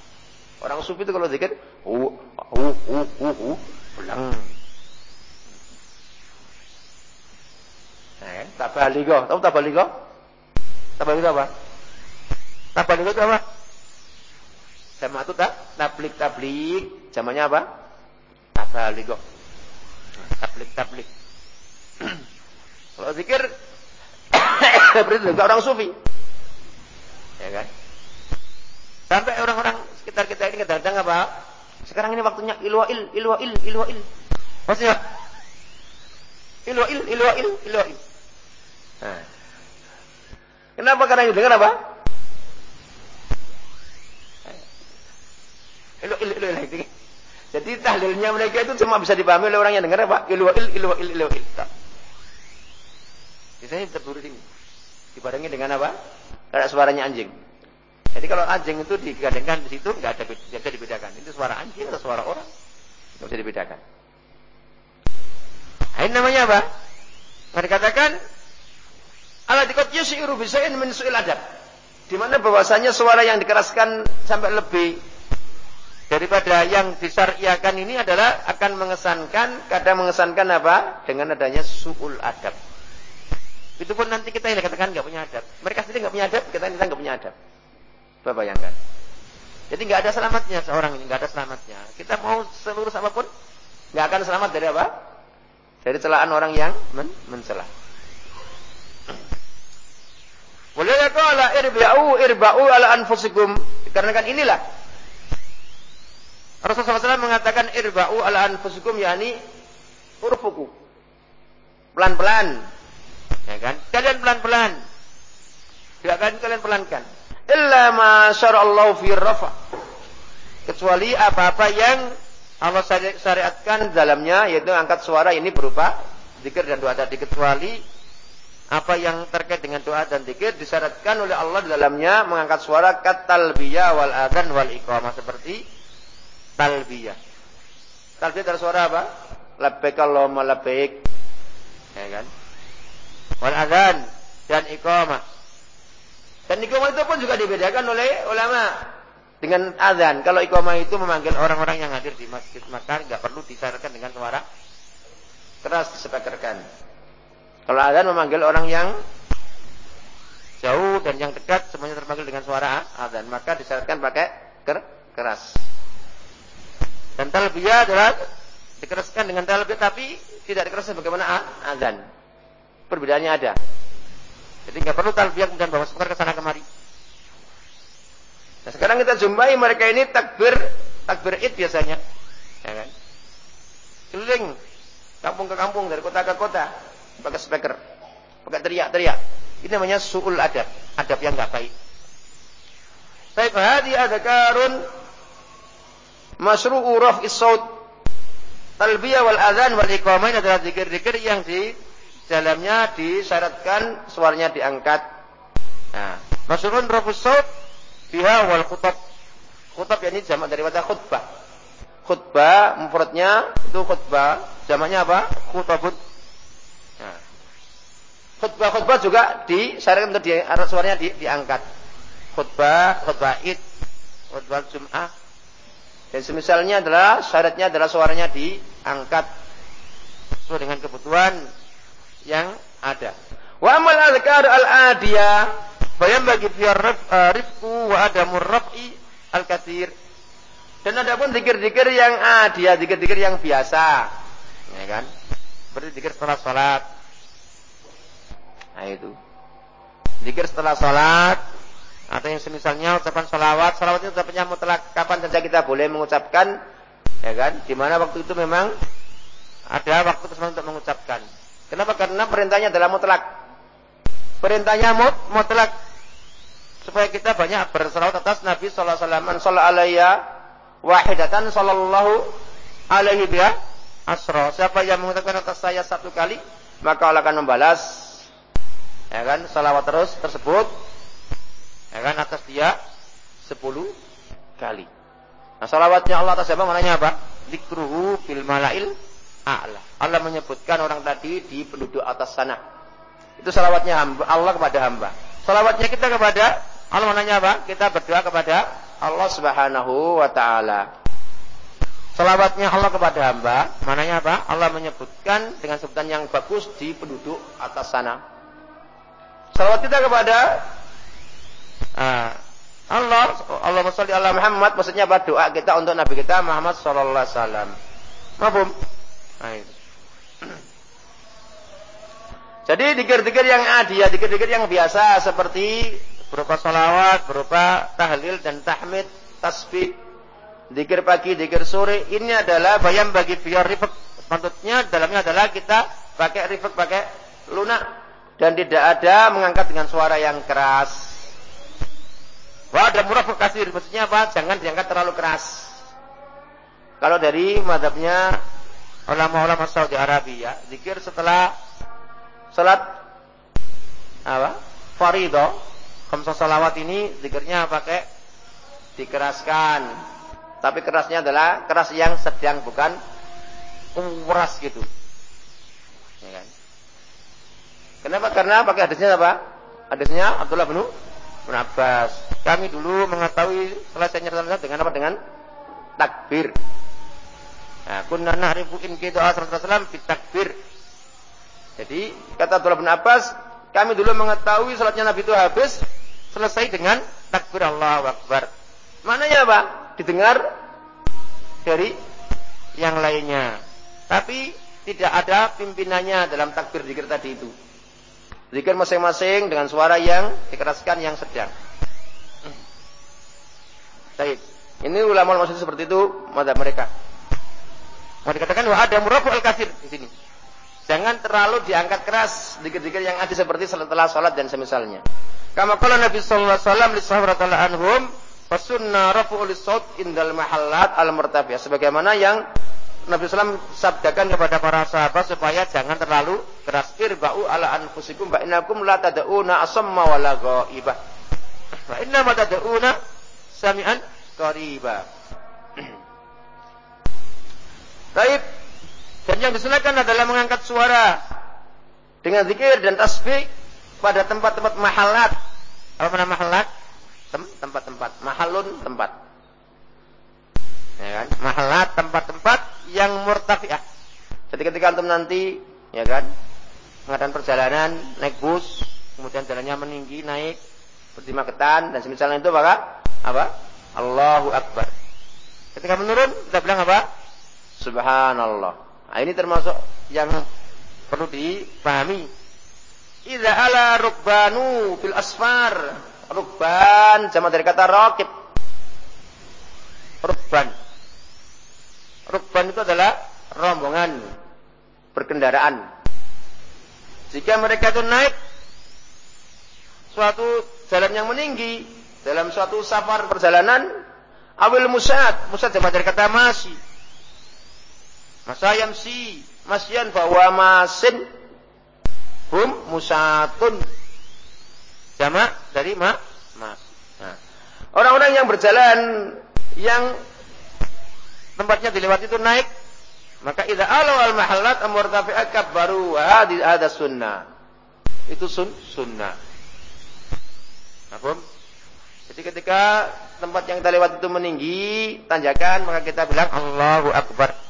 Orang sufi itu kalau zikir hu hu hu hu hu belang. Eh, tabaligo. Tahu tabaligo? Tabaligo apa? Tabaligo itu apa? Sama itu tak? Tablik tablik. Zamannya apa? Tabaligo. Tablik tablik. Kalau zikir berarti juga orang sufi. Ya kan? Sampai orang-orang sekitar kita ini kadang-kadang apa? Sekarang ini waktunya ilwail, ilwail, ilwail. Maksudnya ilwail, ilwail, ilwail. Nah. Kenapa? Karena itu dengan apa? Ilwail, ilwail. Jadi tahlilnya mereka itu cuma bisa dipahami oleh orang yang dengar apa? Ilwail, ilwail, ilwail. Biasanya tertulis ini. Dibarengi dengan apa? Ada suaranya anjing. Jadi kalau anjing itu digandengkan di situ nggak ada tidak bisa dibedakan. Itu suara anjing atau suara orang? Nggak bisa dibedakan. Nah, ini namanya apa? Nah, dikatakan ala dikot yusiru bisain min su'il adab. Di mana bahwasanya suara yang dikeraskan sampai lebih daripada yang disyariakan ini adalah akan mengesankan kadang mengesankan apa? Dengan adanya su'ul adab. Itu pun nanti kita yang katakan nggak punya adab. Mereka sendiri nggak punya adab, kita kita nggak punya adab. Coba bayangkan. Jadi nggak ada selamatnya seorang ini, nggak ada selamatnya. Kita mau seluruh apa pun, nggak akan selamat dari apa? Dari celaan orang yang men mencela. Qala irba'u irba'u ala anfusikum. Karena kan inilah Rasulullah SAW mengatakan irba'u ala anfusikum yakni Urfuku. Pelan-pelan. Ya kan? Kalian pelan-pelan. Tidak akan kalian pelankan. Illa ma syarallahu fi rafa. Kecuali apa-apa yang Allah syariatkan dalamnya yaitu angkat suara ini berupa zikir dan doa tadi kecuali apa yang terkait dengan doa dan zikir disyaratkan oleh Allah di dalamnya mengangkat suara kat talbiyah wal adzan wal iqamah seperti talbiyah. Talbiyah dari suara apa? Labbaik Allahumma labbaik. Ya kan? Wal adzan dan iqamah. Dan iqamah itu pun juga dibedakan oleh ulama dengan azan. Kalau iqamah itu memanggil orang-orang yang hadir di masjid, maka nggak perlu disyaratkan dengan suara keras disepakerkan. Kalau azan memanggil orang yang jauh dan yang dekat semuanya terpanggil dengan suara azan, maka disyaratkan pakai ker keras. Dan talbiyah adalah dikeraskan dengan talbiyah tapi tidak dikeraskan bagaimana azan. Perbedaannya ada. Jadi nggak perlu talbiyah kemudian bawa speaker ke sana kemari. Nah, sekarang kita jumpai mereka ini takbir takbir id biasanya. Ya kan? Keliling kampung ke kampung dari kota ke kota pakai speaker, pakai teriak-teriak. Ini namanya suul adab, adab yang enggak baik. Baik, hadi karun masyru'u raf'is saut. Talbiyah wal adzan wal iqamah adalah zikir-zikir yang di dalamnya disyaratkan suaranya diangkat. Nah, masyru'un raf'is saut Biha wal khutab. Khutab ini jamak daripada khutbah. Khutbah mufradnya itu khutbah, jamaknya apa? Khutabut. Nah. Khutbah-khutbah juga disyaratkan untuk di, suaranya di, diangkat. Khutbah, khutbah id, khutbah Jum'ah. Dan semisalnya adalah syaratnya adalah suaranya diangkat sesuai dengan kebutuhan yang ada. Wa amal al-adhkar al-adiyah Bayam bagi biar eh, rifku wa adamur raf'i al kathir. Dan ada pun zikir-zikir yang dia zikir-zikir yang biasa. Ya kan? Seperti zikir setelah salat. Nah itu. Zikir setelah salat atau yang semisalnya ucapan salawat. Salawat itu ucapannya mutlak kapan saja kita boleh mengucapkan ya kan? Di mana waktu itu memang ada waktu kesempatan untuk mengucapkan. Kenapa? Karena perintahnya adalah mutlak. Perintahnya mut, mutlak supaya kita banyak berselawat atas Nabi sallallahu alaihi wasallam. Sallallahu alaihi wahidatan sallallahu alaihi biha asra. Siapa yang mengucapkan atas saya satu kali, maka Allah akan membalas ya kan salawat terus tersebut ya kan atas dia sepuluh kali. Nah, salawatnya Allah atas siapa? Mananya apa? Dikruhu fil malail a'la. Allah menyebutkan orang tadi di penduduk atas sana. Itu salawatnya hamba, Allah kepada hamba. Salawatnya kita kepada Allah menanya apa? Kita berdoa kepada Allah Subhanahu wa taala. Selawatnya Allah kepada hamba, mananya apa? Allah menyebutkan dengan sebutan yang bagus di penduduk atas sana. Salawat kita kepada uh, Allah, Allah sholli ala Muhammad, maksudnya apa? Doa kita untuk Nabi kita Muhammad sallallahu alaihi wasallam. Nah, Jadi dikir-dikir yang adia, dikir-dikir yang biasa seperti berupa salawat, berupa tahlil dan tahmid, tasbih, dikir pagi, dikir sore. Ini adalah bayam bagi biar rifat. Sepatutnya dalamnya adalah kita pakai rifat, pakai lunak. Dan tidak ada mengangkat dengan suara yang keras. Wah, ada murah kasir. Maksudnya apa? Jangan diangkat terlalu keras. Kalau dari madhabnya ulama-ulama Saudi Arabia, zikir setelah salat apa? Faridah Khamsah salawat ini zikirnya pakai dikeraskan. Tapi kerasnya adalah keras yang sedang bukan keras gitu. Ya kan? Kenapa? Karena pakai hadisnya apa? Hadisnya Abdullah bin Abbas. Kami dulu mengetahui selesai nyerah dengan apa? Dengan takbir. Nah, kunna na'rifu in kita Rasulullah takbir. Jadi kata Abdullah bin Abbas, kami dulu mengetahui salatnya Nabi itu habis selesai dengan takbir Allah Akbar. Maknanya apa? Didengar dari yang lainnya. Tapi tidak ada pimpinannya dalam takbir zikir tadi itu. Zikir masing-masing dengan suara yang dikeraskan yang sedang. Baik. Ini ulama maksud seperti itu mata mereka. Mau dikatakan wa ada murafu al kasir di sini. Jangan terlalu diangkat keras dikit-dikit yang ada seperti setelah salat dan semisalnya. Kama qala Nabi sallallahu alaihi wasallam li sahabat anhum fasunna rafu'ul saut indal mahallat al murtabiyah sebagaimana yang Nabi SAW sabdakan kepada para sahabat supaya jangan terlalu keras irba'u ala anfusikum fa innakum la tad'una asamma wala ghaibah. Fa inna ma tad'una sami'an qariba. Baik. Dan yang disunahkan adalah mengangkat suara dengan zikir dan tasbih pada tempat-tempat mahalat. Apa nama mahalat? Tempat-tempat. Mahalun tempat. Ya kan? Mahalat tempat-tempat yang murtafiah. Jadi ketika antum nanti, ya kan, mengadakan perjalanan naik bus, kemudian jalannya meninggi naik seperti maketan dan semisalnya itu maka apa? Allahu Akbar. Ketika menurun kita bilang apa? Subhanallah. Nah, ini termasuk yang perlu dipahami. Idza ala rukbanu fil asfar. Rukban sama dari kata rakib. Rukban. Rukban itu adalah rombongan berkendaraan. Jika mereka itu naik suatu jalan yang meninggi dalam suatu safar perjalanan, awil musad, musad sama dari kata masih Masa yamsi masyan bahwa masin hum musatun. Jama dari ma mas. Nah. Orang-orang yang berjalan yang tempatnya dilewati itu naik maka idza alu al mahallat amurtafi'at baru hadi ada sunnah. Itu sun sunnah. Apa? Jadi ketika tempat yang kita lewat itu meninggi, tanjakan, maka kita bilang Allahu Akbar.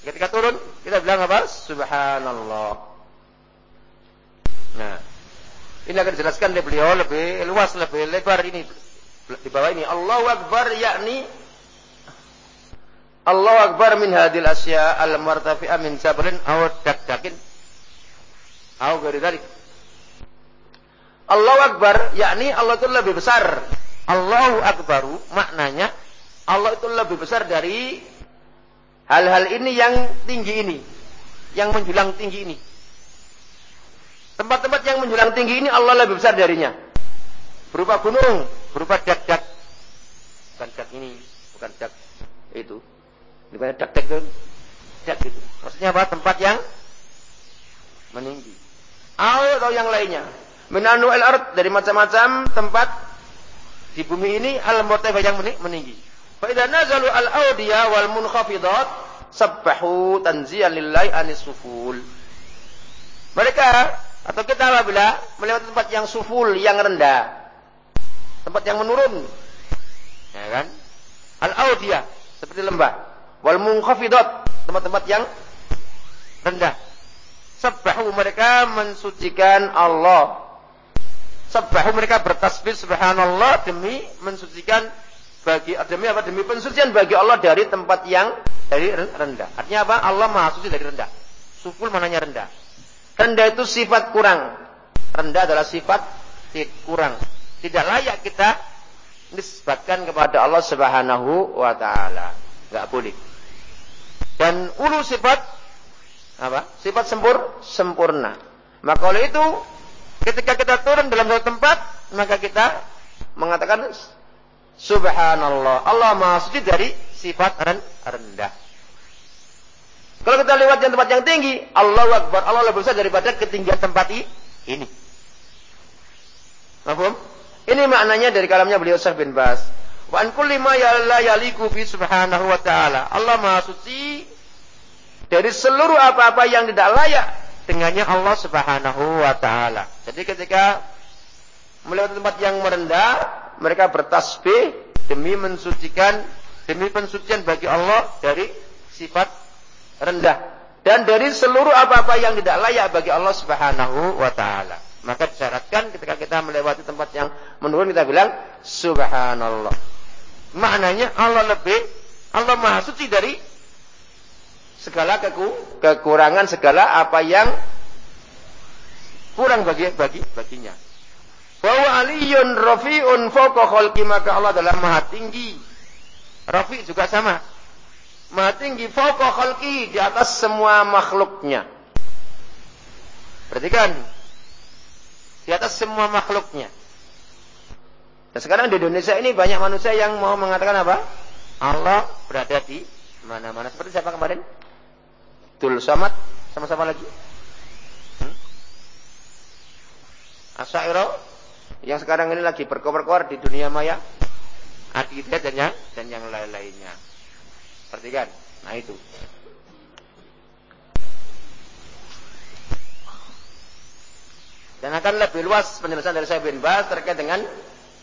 Ketika turun, kita bilang apa? Subhanallah. Nah, ini akan dijelaskan oleh beliau lebih luas, lebih lebar ini. Di bawah ini, Allahu Akbar yakni Allahu Akbar min hadil asya al martafi'a min sabrin aw dakdakin aw ghairi dzalik. Allahu Akbar yakni Allah itu lebih besar. Allahu Akbaru maknanya Allah itu lebih besar dari Hal-hal ini yang tinggi ini. Yang menjulang tinggi ini. Tempat-tempat yang menjulang tinggi ini Allah lebih besar darinya. Berupa gunung, berupa dak-dak. Bukan dak ini, bukan dak itu. Ini banyak dak-dak itu. Dak itu. Maksudnya apa? Tempat yang meninggi. Atau yang lainnya. Menanu el art dari macam-macam tempat di bumi ini al yang meninggi. Fa nazalu al-awdiya wal munkhafidat sabbahu tanziyan lillahi anis suful. Mereka atau kita apabila melewati tempat yang suful, yang rendah, tempat yang menurun, ya kan? Al-awdiya seperti lembah, wal munkhafidat tempat-tempat yang rendah. Sabbahu mereka mensucikan Allah. Sabbahu mereka bertasbih subhanallah demi mensucikan bagi demi apa demi pensucian bagi Allah dari tempat yang dari rendah. Artinya apa? Allah Maha suci dari rendah. Suful mananya rendah. Rendah itu sifat kurang. Rendah adalah sifat kurang. Tidak layak kita nisbatkan kepada Allah Subhanahu wa taala. Enggak boleh. Dan ulu sifat apa? Sifat sempur sempurna. Maka oleh itu ketika kita turun dalam satu tempat, maka kita mengatakan Subhanallah. Allah Maha suci dari sifat rendah. Kalau kita lewat yang tempat yang tinggi, Allah Akbar. Allah lebih besar daripada ketinggian tempat ini. Mahfum? Ini maknanya dari kalamnya beliau Syekh bin Bas. Wa an kulli ma la yaliku bi subhanahu wa ta'ala. Allah Maha suci dari seluruh apa-apa yang tidak layak dengannya Allah Subhanahu wa taala. Jadi ketika melewati tempat yang merendah, mereka bertasbih demi mensucikan demi pensucian bagi Allah dari sifat rendah dan dari seluruh apa-apa yang tidak layak bagi Allah Subhanahu wa taala. Maka disyaratkan ketika kita melewati tempat yang menurun kita bilang subhanallah. Maknanya Allah lebih Allah Maha suci dari segala keku, kekurangan segala apa yang kurang bagi bagi baginya. Bahwa aliyun rafi'un fauqa khalqi maka Allah adalah maha tinggi. Rafi juga sama. Maha tinggi fauqa khalqi di atas semua makhluknya. Perhatikan. Di atas semua makhluknya. Dan sekarang di Indonesia ini banyak manusia yang mau mengatakan apa? Allah berada di mana-mana. Seperti siapa kemarin? Tul Samad. Sama-sama lagi. Hmm? Asyairah yang sekarang ini lagi berkobar-kobar di dunia maya. Adidah dan yang, dan yang lain-lainnya. Perhatikan. Nah itu. Dan akan lebih luas penjelasan dari saya bin Bas terkait dengan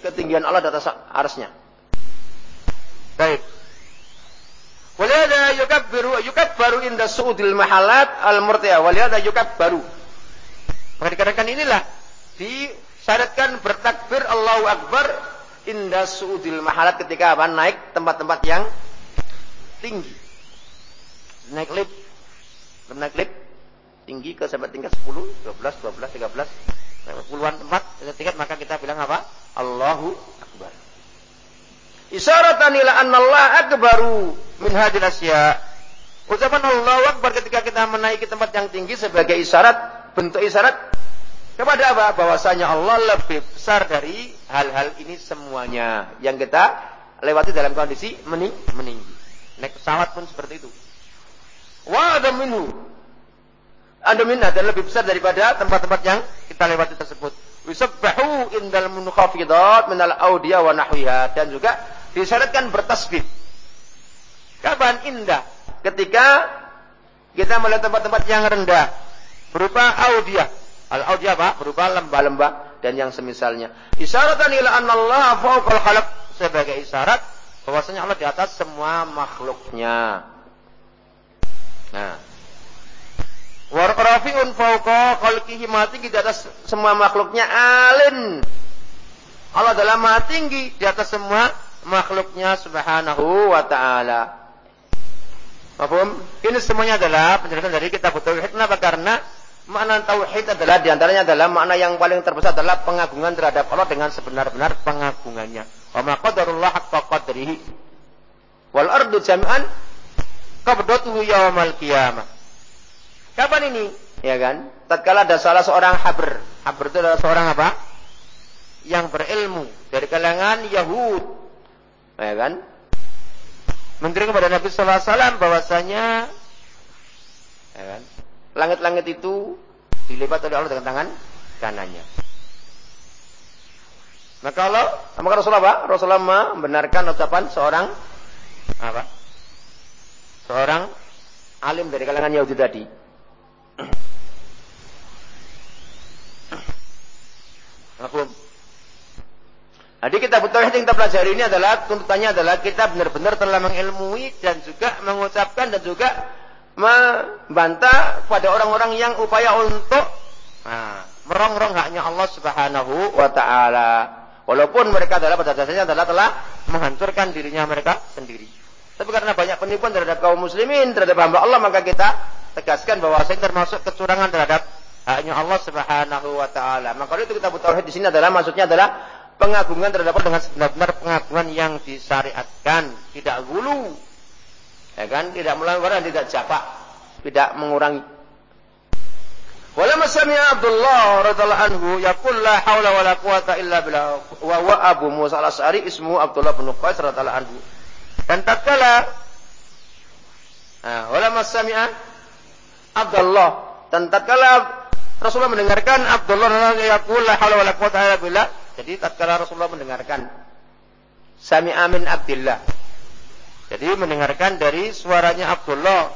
ketinggian Allah di atas arsnya. Baik. Walihada yukabbiru yukabbaru inda su'udil mahalat al-murtiya. Walihada yukabbaru. Maka dikarenakan inilah disyaratkan bertakbir Allahu Akbar inda su'udil mahalat ketika apa? Naik tempat-tempat yang tinggi. Naik lift. Naik lift tinggi ke sampai tingkat 10, 12, 12, 13, puluhan tempat tingkat maka kita bilang apa? Allahu Akbar. Isyaratan ila Allah akbaru min hadil asya. Ucapan Allahu Akbar ketika kita menaiki tempat yang tinggi sebagai isyarat, bentuk isyarat kepada apa? Bahwasanya Allah lebih besar dari hal-hal ini semuanya yang kita lewati dalam kondisi mening meninggi. Naik pesawat pun seperti itu. Wa ada minhu. Ada minna dan lebih besar daripada tempat-tempat yang kita lewati tersebut. Yusabbahu indal munukhafidat minal audia wa nahwiha. Dan juga disyaratkan bertasbih. Kapan indah? Ketika kita melihat tempat-tempat yang rendah. Berupa audia. Al-audia apa? Berupa lembah-lembah dan yang semisalnya. Isyaratan ila anna Allah fawqal khalaq. Sebagai isyarat bahwasanya Allah di atas semua makhluknya. Nah, Warqarafiun fauqa khalqihi mati di atas semua makhluknya alin. Allah adalah maha tinggi di atas semua makhluknya subhanahu wa ta'ala. Ini semuanya adalah penjelasan dari kitab Tauhid. Kenapa? Karena makna Tauhid adalah di antaranya adalah makna yang paling terbesar adalah pengagungan terhadap Allah dengan sebenar-benar pengagungannya. Wa ma qadarullah haqqa qadrihi. Wal ardu jami'an qabdatuhu yawmal qiyamah. Kapan ini? Ya kan? Tatkala ada salah seorang habr. Habr itu adalah seorang apa? Yang berilmu dari kalangan Yahud. Ya kan? Menteri kepada Nabi sallallahu alaihi wasallam bahwasanya ya kan? Langit-langit itu dilipat oleh Allah dengan tangan kanannya. Maka Allah, maka Rasulullah apa? Rasulullah membenarkan ucapan seorang apa? Seorang alim dari kalangan Yahudi tadi. Mafhum? Jadi kita butuh yang kita pelajari ini adalah tuntutannya adalah kita benar-benar telah mengilmui dan juga mengucapkan dan juga membantah pada orang-orang yang upaya untuk nah, merongrong haknya Allah Subhanahu wa taala. Walaupun mereka adalah pada dasarnya adalah telah menghancurkan dirinya mereka sendiri. Tapi karena banyak penipuan terhadap kaum muslimin, terhadap hamba Allah, maka kita tegaskan bahwa saya termasuk kecurangan terhadap haknya Allah Subhanahu wa taala. Maka itu kita tauhid di sini adalah maksudnya adalah pengagungan terhadap dengan sebenar-benar pengagungan yang disyariatkan, tidak gulu. Ya kan? Tidak melanggar dan tidak jafak, tidak mengurangi. Wala masami'a Abdullah radhiyallahu anhu yaqul la haula wala quwata illa billah wa wa Abu Musa al-Asy'ari ismu Abdullah bin Qais radhiyallahu anhu. Dan tatkala Nah, wala masami'a Abdullah dan tatkala Rasulullah mendengarkan Abdullah yaqul la haula wala quwwata illa billah. Jadi tatkala Rasulullah mendengarkan Sami Amin Abdullah. Jadi mendengarkan dari suaranya Abdullah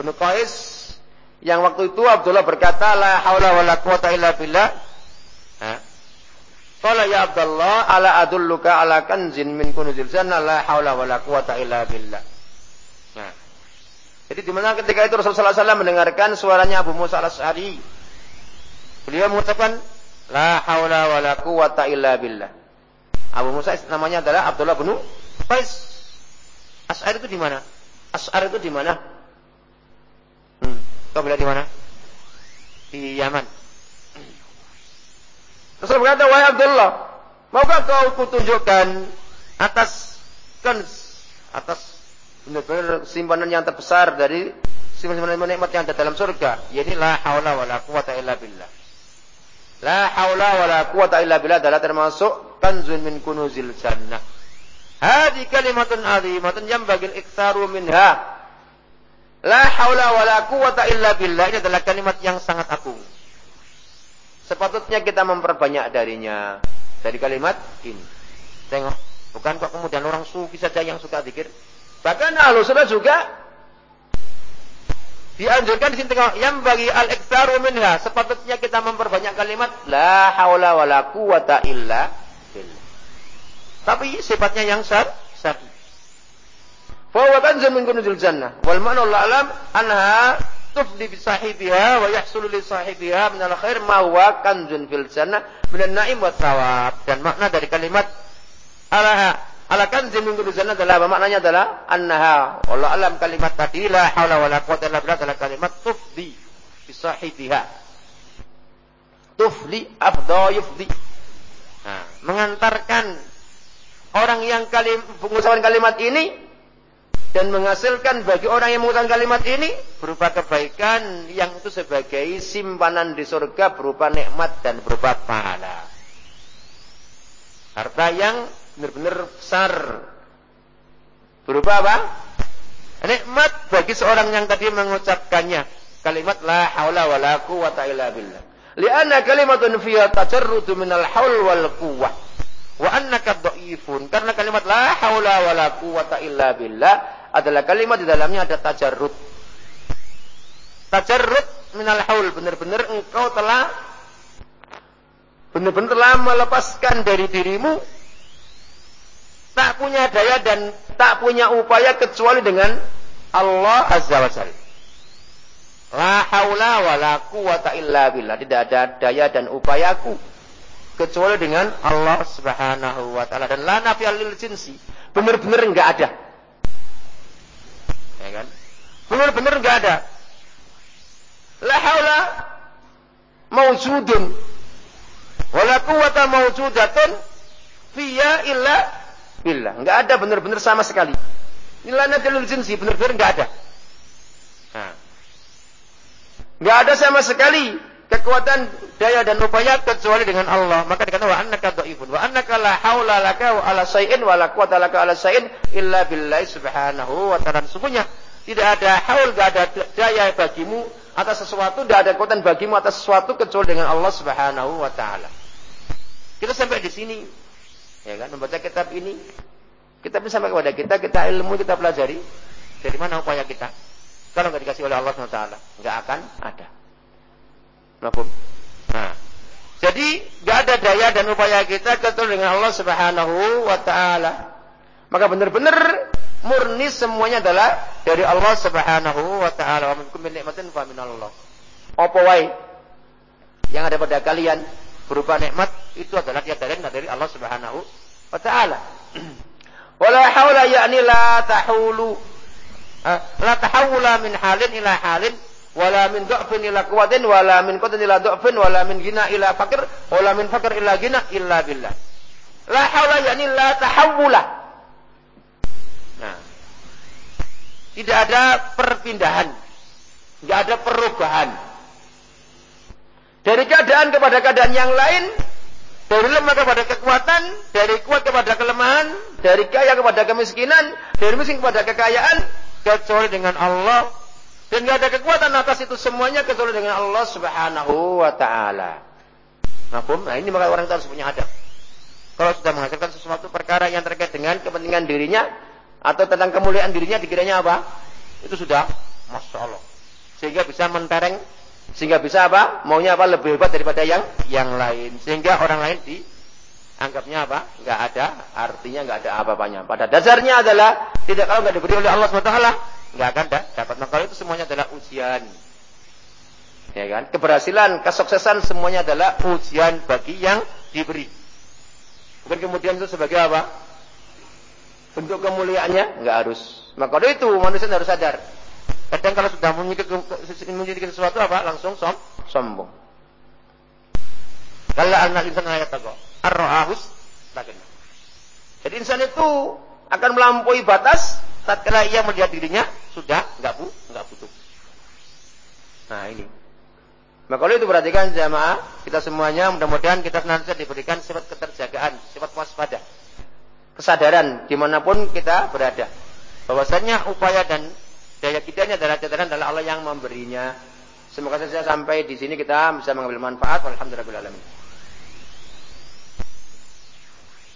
bin Qais yang waktu itu Abdullah berkata la haula wala quwwata illa billah. Qala ya Abdullah ala adulluka ala kanzin min kunuzil jannah la haula wala quwwata illa billah. Jadi di mana ketika itu Rasulullah SAW mendengarkan suaranya Abu Musa al-Asy'ari. Beliau mengucapkan la haula wala quwata illa billah. Abu Musa namanya adalah Abdullah bin Qais. Asy'ari itu di mana? Asy'ari itu di mana? Hmm, kau bilang di mana? Di Yaman. Rasul berkata, "Wahai Abdullah, maukah kau kutunjukkan atas kans, atas benar-benar simpanan yang terbesar dari simpanan nikmat yang ada dalam surga. Yani la haula wala quwata illa billah. La haula wala quwata illa billah adalah termasuk kanzun min kunuzil jannah. Hadi kalimatun azimatun yang bagil iktsaru minha. La haula wala quwata illa billah ini adalah kalimat yang sangat agung. Sepatutnya kita memperbanyak darinya. Dari kalimat ini. Tengok, bukan kok kemudian orang sufi saja yang suka zikir. Bahkan ahlu sunnah juga dianjurkan di sini tengok yang bagi al iktsaru minha sepatutnya kita memperbanyak kalimat la haula wala quwata illa. Tapi sifatnya yang sar sar. Fa huwa kanzun min kunuzil jannah wal ma'na Allah alam anha tufdi bi sahibiha wa yahsulu li sahibiha min al khair ma huwa kanzun fil jannah min an na'im wa thawab dan makna dari kalimat ala Ala kanzin min jannah adalah? Maknanya adalah annaha. Allah alam kalimat tadi la haula wala quwwata illa billah adalah kalimat tufdi bi sahibiha. Tufli afdha yufdi. Nah, mengantarkan orang yang kalim, mengucapkan kalimat ini dan menghasilkan bagi orang yang mengucapkan kalimat ini berupa kebaikan yang itu sebagai simpanan di surga berupa nikmat dan berupa pahala. Harta yang benar-benar besar. Berupa apa? Nikmat bagi seorang yang tadi mengucapkannya. Kalimat la haula wa la quwata illa billah. Lianna kalimatun fiha tajarrudu minal haul wal quwwah. Wa annaka dhaifun. Karena kalimat la haula wa la quwata illa billah adalah kalimat di dalamnya ada tajarrud. Tajarrud minal haul. Benar-benar engkau telah benar-benar telah melepaskan dari dirimu tak punya daya dan tak punya upaya kecuali dengan Allah Azza wa Jalla. La haula wa la quwata illa billah. Tidak ada daya dan upayaku kecuali dengan Allah Subhanahu wa taala dan la nafiyal lil jinsi. Benar-benar enggak ada. Ya kan? Benar-benar enggak ada. La haula mawjudun. Wa la quwata mawjudatun fiya illa billah. Enggak ada benar-benar sama sekali. Nilainya dalil jinsi benar-benar enggak ada. Nah. Enggak ada sama sekali kekuatan daya dan upaya kecuali dengan Allah. Maka dikatakan wa annaka dhaifun wa annaka la haula laka wa ala syai'in wa la quwata laka ala syai'in illa billahi subhanahu wa ta'ala. Sesungguhnya tidak ada haul, tidak ada daya bagimu atas sesuatu, tidak ada kekuatan bagimu atas sesuatu kecuali dengan Allah Subhanahu wa taala. Kita sampai di sini ya kan membaca kitab ini kita bisa sampai kepada kita kita ilmu kita pelajari dari mana upaya kita kalau nggak dikasih oleh Allah SWT nggak akan ada Maafum. nah. Jadi nggak ada daya dan upaya kita kecuali dengan Allah Subhanahu Wa Taala. Maka benar-benar murni semuanya adalah dari Allah Subhanahu Wa Taala. Wa nikmatin fa minallah. Apa wae? Yang ada pada kalian berupa nikmat itu adalah tiada lain dari Allah Subhanahu wa taala. Wala haula yakni la tahulu. La tahawula min halin ila halin wala min dha'fin ila quwwatin wala min quwwatin ila dha'fin wala min gina ila fakir wala min fakir ila gina illa billah. La haula yakni la tahawula. Nah. Tidak ada perpindahan. Tidak ada perubahan. Dari keadaan kepada keadaan yang lain dari lemah kepada kekuatan, dari kuat kepada kelemahan, dari kaya kepada kemiskinan, dari miskin kepada kekayaan, kecuali dengan Allah. Dan tidak ada kekuatan atas itu semuanya kecuali dengan Allah Subhanahu wa taala. Nah, ini maka orang itu harus punya adab. Kalau sudah menghasilkan sesuatu perkara yang terkait dengan kepentingan dirinya atau tentang kemuliaan dirinya dikiranya apa? Itu sudah Masya Allah. Sehingga bisa mentereng sehingga bisa apa? Maunya apa? Lebih hebat daripada yang yang lain. Sehingga orang lain dianggapnya apa? Enggak ada artinya, enggak ada apa-apanya. Pada dasarnya adalah tidak kalau enggak diberi oleh Allah SWT, enggak akan dapat. Maka itu semuanya adalah ujian. Ya kan? Keberhasilan, kesuksesan semuanya adalah ujian bagi yang diberi. Bukan kemudian itu sebagai apa? Bentuk kemuliaannya enggak harus. Maka itu manusia harus sadar. Kadang kalau sudah memiliki sesuatu apa langsung som, sombong. Kalau anak insan ayat aku, arrohus, Jadi insan itu akan melampaui batas tatkala ia melihat dirinya sudah nggak bu, nggak butuh. Nah ini. Maka kalau itu perhatikan jamaah kita semuanya mudah-mudahan kita senantiasa diberikan sifat keterjagaan, sifat waspada, kesadaran di mana pun kita berada. Bahwasanya upaya dan daya kita ini adalah catatan adalah Allah yang memberinya. Semoga saja sampai di sini kita bisa mengambil manfaat. Alhamdulillah.